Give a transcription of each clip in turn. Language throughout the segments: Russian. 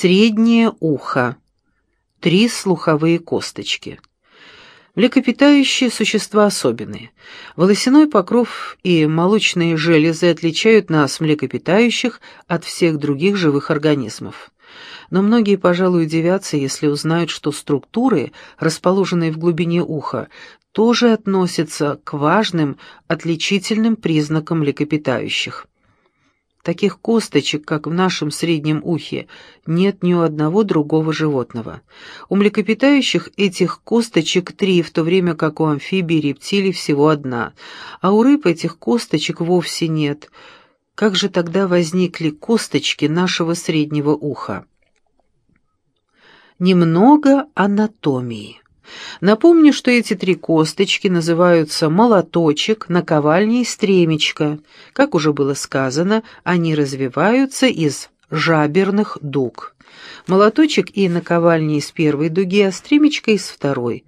Среднее ухо. Три слуховые косточки. Млекопитающие существа особенные. Волосяной покров и молочные железы отличают нас, млекопитающих, от всех других живых организмов. Но многие, пожалуй, удивятся, если узнают, что структуры, расположенные в глубине уха, тоже относятся к важным отличительным признакам млекопитающих. Таких косточек, как в нашем среднем ухе, нет ни у одного другого животного. У млекопитающих этих косточек три, в то время как у амфибий и рептилий всего одна, а у рыб этих косточек вовсе нет. Как же тогда возникли косточки нашего среднего уха? Немного анатомии. Напомню, что эти три косточки называются молоточек, наковальня и стремечко. Как уже было сказано, они развиваются из жаберных дуг. Молоточек и наковальня из первой дуги, а стремечко из второй.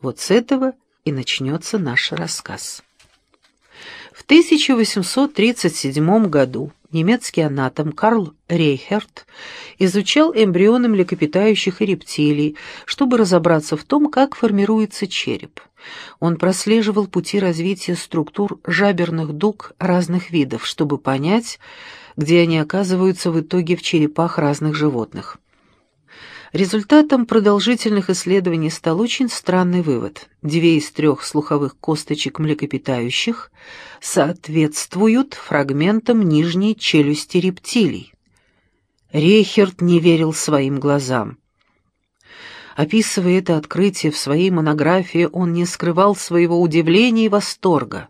Вот с этого и начнется наш рассказ. В 1837 году немецкий анатом Карл Рейхерт изучал эмбрионы млекопитающих и рептилий, чтобы разобраться в том, как формируется череп. Он прослеживал пути развития структур жаберных дуг разных видов, чтобы понять, где они оказываются в итоге в черепах разных животных. Результатом продолжительных исследований стал очень странный вывод. Две из трех слуховых косточек млекопитающих соответствуют фрагментам нижней челюсти рептилий. Рейхерт не верил своим глазам. Описывая это открытие в своей монографии, он не скрывал своего удивления и восторга.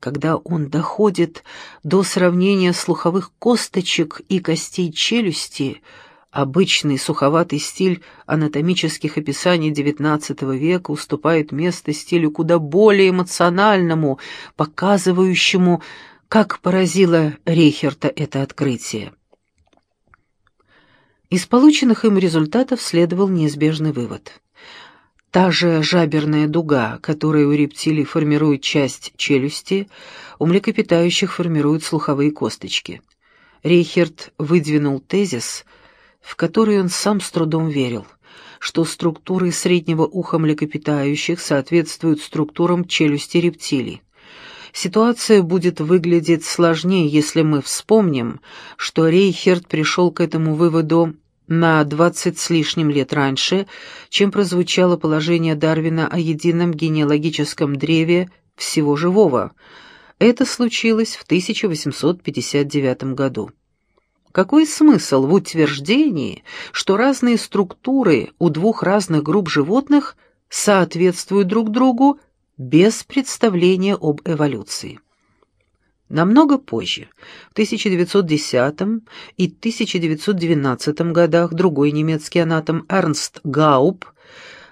Когда он доходит до сравнения слуховых косточек и костей челюсти – Обычный суховатый стиль анатомических описаний XIX века уступает место стилю куда более эмоциональному, показывающему, как поразило Рейхерта это открытие. Из полученных им результатов следовал неизбежный вывод. Та же жаберная дуга, которая у рептилий формирует часть челюсти, у млекопитающих формирует слуховые косточки. Рейхерт выдвинул тезис – в который он сам с трудом верил, что структуры среднего уха млекопитающих соответствуют структурам челюсти рептилий. Ситуация будет выглядеть сложнее, если мы вспомним, что Рейхерт пришел к этому выводу на двадцать с лишним лет раньше, чем прозвучало положение Дарвина о едином генеалогическом древе всего живого. Это случилось в 1859 году. Какой смысл в утверждении, что разные структуры у двух разных групп животных соответствуют друг другу без представления об эволюции? Намного позже, в 1910 и 1912 годах, другой немецкий анатом Эрнст Гауб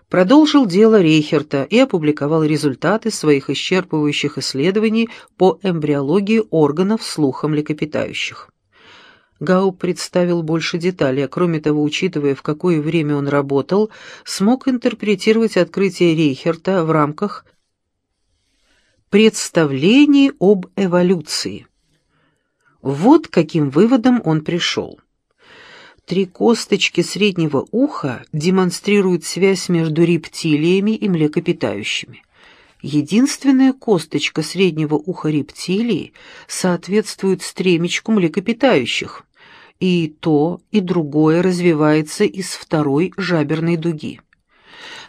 продолжил дело Рейхерта и опубликовал результаты своих исчерпывающих исследований по эмбриологии органов слуха млекопитающих. Гау представил больше деталей, а кроме того, учитывая, в какое время он работал, смог интерпретировать открытие Рейхерта в рамках представлений об эволюции. Вот каким выводом он пришел. Три косточки среднего уха демонстрируют связь между рептилиями и млекопитающими. Единственная косточка среднего уха рептилии соответствует стремечку млекопитающих и то, и другое развивается из второй жаберной дуги.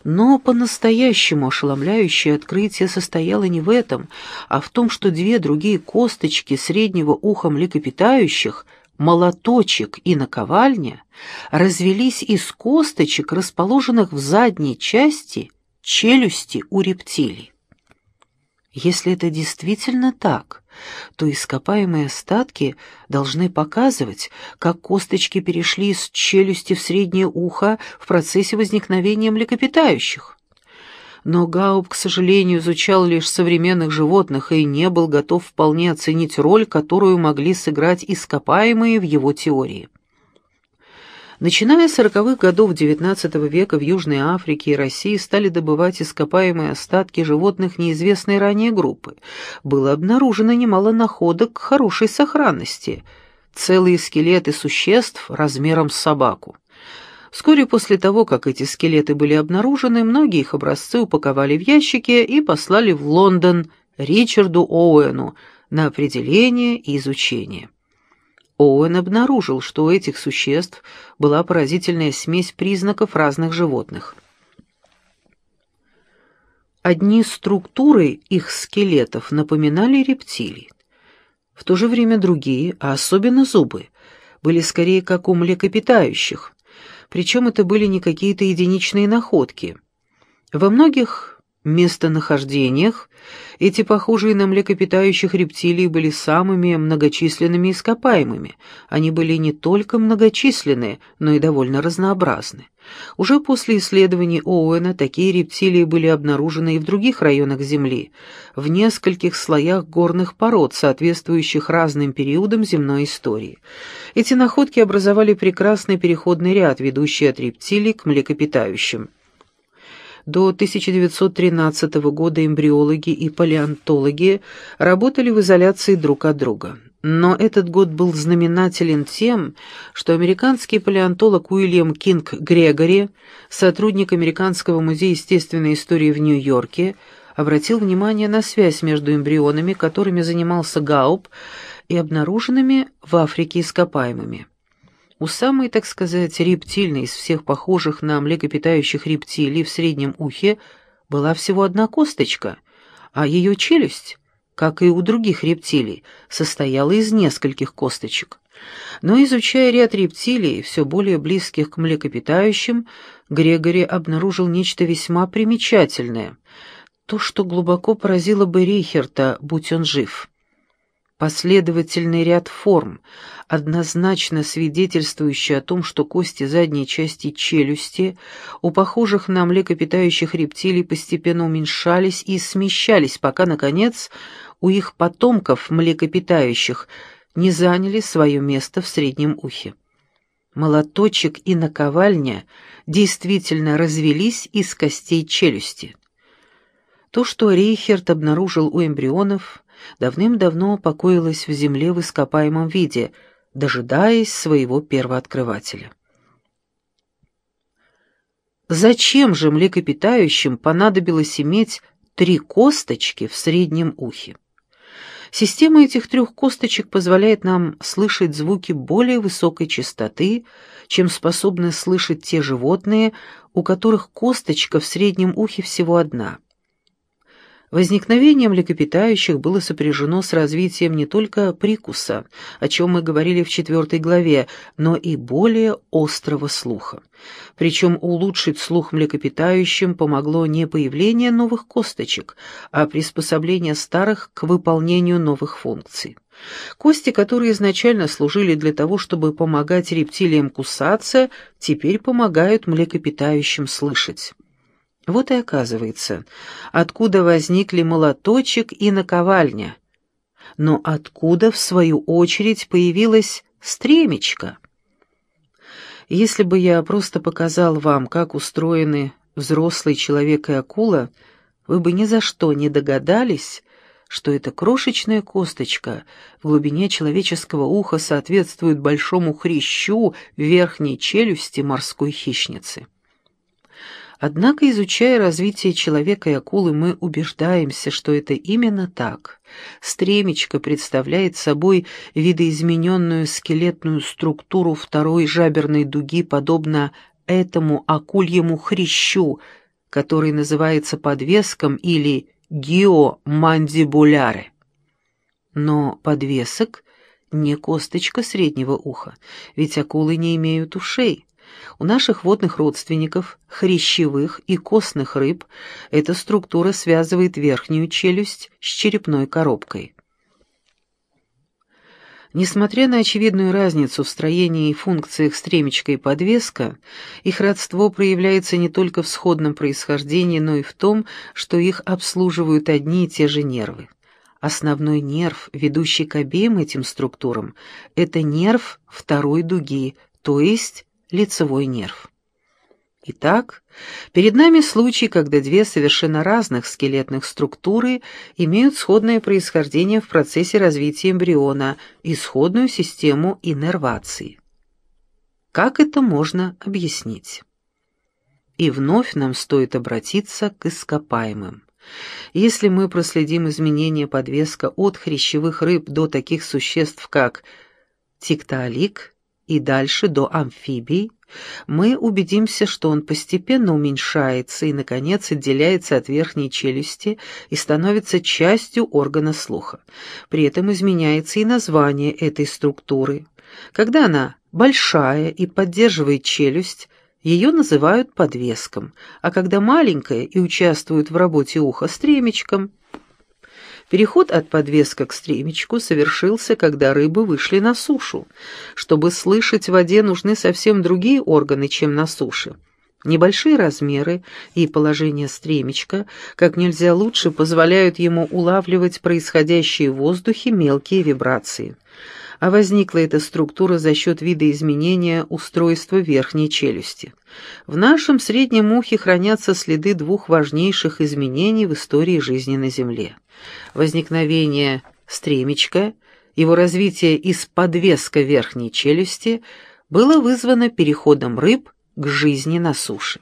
Но по-настоящему ошеломляющее открытие состояло не в этом, а в том, что две другие косточки среднего уха млекопитающих, молоточек и наковальня, развелись из косточек, расположенных в задней части челюсти у рептилий. Если это действительно так, то ископаемые остатки должны показывать, как косточки перешли из челюсти в среднее ухо в процессе возникновения млекопитающих. Но Гауб, к сожалению, изучал лишь современных животных и не был готов вполне оценить роль, которую могли сыграть ископаемые в его теории. Начиная с сороковых годов XIX века в Южной Африке и России стали добывать ископаемые остатки животных неизвестной ранее группы. Было обнаружено немало находок хорошей сохранности, целые скелеты существ размером с собаку. Вскоре после того, как эти скелеты были обнаружены, многие их образцы упаковали в ящики и послали в Лондон Ричарду Оуэну на определение и изучение. Оуэн обнаружил, что у этих существ была поразительная смесь признаков разных животных. Одни структуры их скелетов напоминали рептилий. В то же время другие, а особенно зубы, были скорее как у млекопитающих, причем это были не какие-то единичные находки. Во многих местонахождениях эти похожие на млекопитающих рептилии были самыми многочисленными ископаемыми. Они были не только многочисленны, но и довольно разнообразны. Уже после исследований Оуэна такие рептилии были обнаружены и в других районах Земли, в нескольких слоях горных пород, соответствующих разным периодам земной истории. Эти находки образовали прекрасный переходный ряд, ведущий от рептилий к млекопитающим. До 1913 года эмбриологи и палеонтологи работали в изоляции друг от друга. Но этот год был знаменателен тем, что американский палеонтолог Уильям Кинг Грегори, сотрудник Американского музея естественной истории в Нью-Йорке, обратил внимание на связь между эмбрионами, которыми занимался Гауб, и обнаруженными в Африке ископаемыми. У самой, так сказать, рептильной из всех похожих на млекопитающих рептилий в среднем ухе была всего одна косточка, а ее челюсть, как и у других рептилий, состояла из нескольких косточек. Но изучая ряд рептилий, все более близких к млекопитающим, Грегори обнаружил нечто весьма примечательное, то, что глубоко поразило бы Рейхерта, будь он жив последовательный ряд форм, однозначно свидетельствующий о том, что кости задней части челюсти у похожих на млекопитающих рептилий постепенно уменьшались и смещались, пока, наконец, у их потомков млекопитающих не заняли свое место в среднем ухе. Молоточек и наковальня действительно развелись из костей челюсти. То, что Рейхерт обнаружил у эмбрионов, давным-давно покоилась в земле в ископаемом виде, дожидаясь своего первооткрывателя. Зачем же млекопитающим понадобилось иметь три косточки в среднем ухе? Система этих трех косточек позволяет нам слышать звуки более высокой частоты, чем способны слышать те животные, у которых косточка в среднем ухе всего одна – Возникновение млекопитающих было сопряжено с развитием не только прикуса, о чем мы говорили в четвертой главе, но и более острого слуха. Причем улучшить слух млекопитающим помогло не появление новых косточек, а приспособление старых к выполнению новых функций. Кости, которые изначально служили для того, чтобы помогать рептилиям кусаться, теперь помогают млекопитающим слышать. Вот и оказывается, откуда возникли молоточек и наковальня. Но откуда, в свою очередь, появилась стремечко? Если бы я просто показал вам, как устроены взрослый человек и акула, вы бы ни за что не догадались, что эта крошечная косточка в глубине человеческого уха соответствует большому хрящу верхней челюсти морской хищницы. Однако, изучая развитие человека и акулы, мы убеждаемся, что это именно так. Стремечко представляет собой видоизмененную скелетную структуру второй жаберной дуги, подобно этому акульему хрящу, который называется подвеском или гиомандибуляре. Но подвесок не косточка среднего уха, ведь акулы не имеют ушей. У наших водных родственников, хрящевых и костных рыб, эта структура связывает верхнюю челюсть с черепной коробкой. Несмотря на очевидную разницу в строении и функциях стремечка и подвеска, их родство проявляется не только в сходном происхождении, но и в том, что их обслуживают одни и те же нервы. Основной нерв, ведущий к обеим этим структурам, это нерв второй дуги, то есть лицевой нерв. Итак, перед нами случай, когда две совершенно разных скелетных структуры имеют сходное происхождение в процессе развития эмбриона и сходную систему иннервации. Как это можно объяснить? И вновь нам стоит обратиться к ископаемым. Если мы проследим изменение подвеска от хрящевых рыб до таких существ, как тиктоолик, и дальше до амфибий, мы убедимся, что он постепенно уменьшается и, наконец, отделяется от верхней челюсти и становится частью органа слуха. При этом изменяется и название этой структуры. Когда она большая и поддерживает челюсть, ее называют подвеском, а когда маленькая и участвует в работе уха стремечком – Переход от подвеска к стремечку совершился, когда рыбы вышли на сушу. Чтобы слышать в воде, нужны совсем другие органы, чем на суше. Небольшие размеры и положение стремечка как нельзя лучше позволяют ему улавливать происходящие в воздухе мелкие вибрации а возникла эта структура за счет видоизменения устройства верхней челюсти. В нашем среднем ухе хранятся следы двух важнейших изменений в истории жизни на Земле. Возникновение стремечка, его развитие из подвеска верхней челюсти было вызвано переходом рыб к жизни на суше.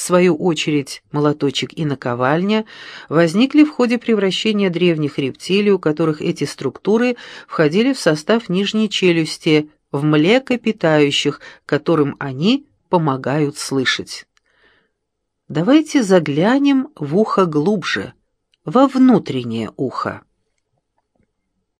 В свою очередь, молоточек и наковальня возникли в ходе превращения древних рептилий, у которых эти структуры входили в состав нижней челюсти, в млекопитающих, которым они помогают слышать. Давайте заглянем в ухо глубже, во внутреннее ухо.